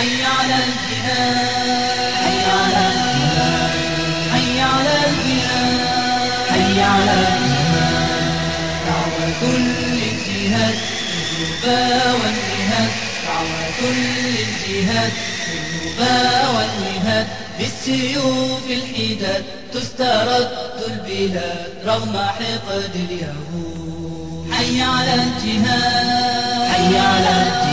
حي على الجهاد حي على الجهاد حي على الجهاد حي على الجهاد دعوة للجهاد بالسيوف الحداد تسترد البلاد رغم حقد اليهود. حي على الجهاد. حي على الجهاد.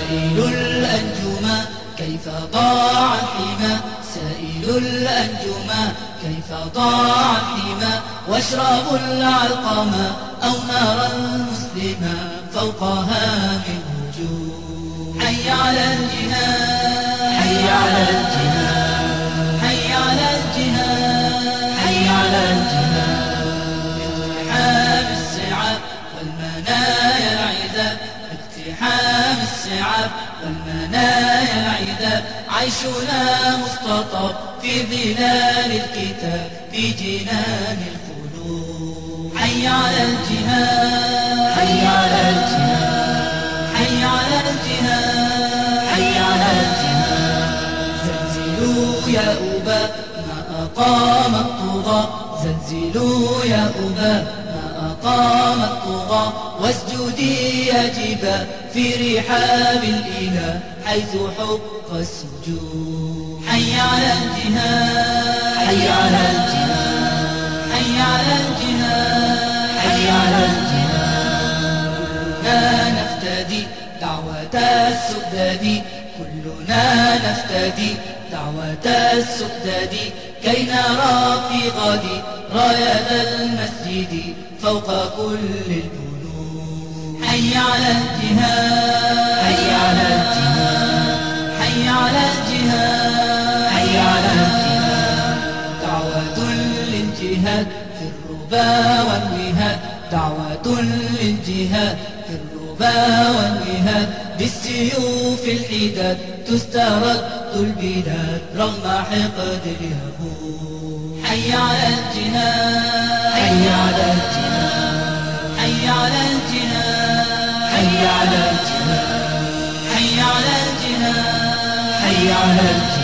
سائل الأنجما كيف ضاع الحمى سائل الأنجما كيف ضاع الحمى واشربوا العلقما أو نار المسلما فوقها من وجوه حي على الجهاد حي على الجهاد حي على الجهاد حي على الجهاد باقتحام السعاب والمنايا العذاب عيشنا مختطف في ظلال الكتاب في جنان الخلود حي على الجهاد. حي على الجهاد. حي على الجهاد. حي على الجهاد. زلزلوا يا أبا ما أقام الطغى زلزلوا يا أبا أقام الطغى واسجدي يا جبا في رحاب الإله حيث حق السجود. حي على الجهاد. حي على الجهاد. حي على الجهاد. حي على الجهاد. كلنا نفتدي دعوة السؤدد كلنا نفتدي دعوة السؤدد كي نرى في غد راية المسجد. فوق كل البنود حي على الجهاد. حي على الجهاد. حي على الجهاد. حي على الجهاد. دعوة للجهاد في الربا والنهاد دعوة للجهاد في الربا والنهاد بالسيوف الحداد تسترد البلاد رغم حقد اليهود. حي على الجهاد. حي على الجهاد. على الجهاد حي على الجهاد حي على الجهاد حي على الجهاد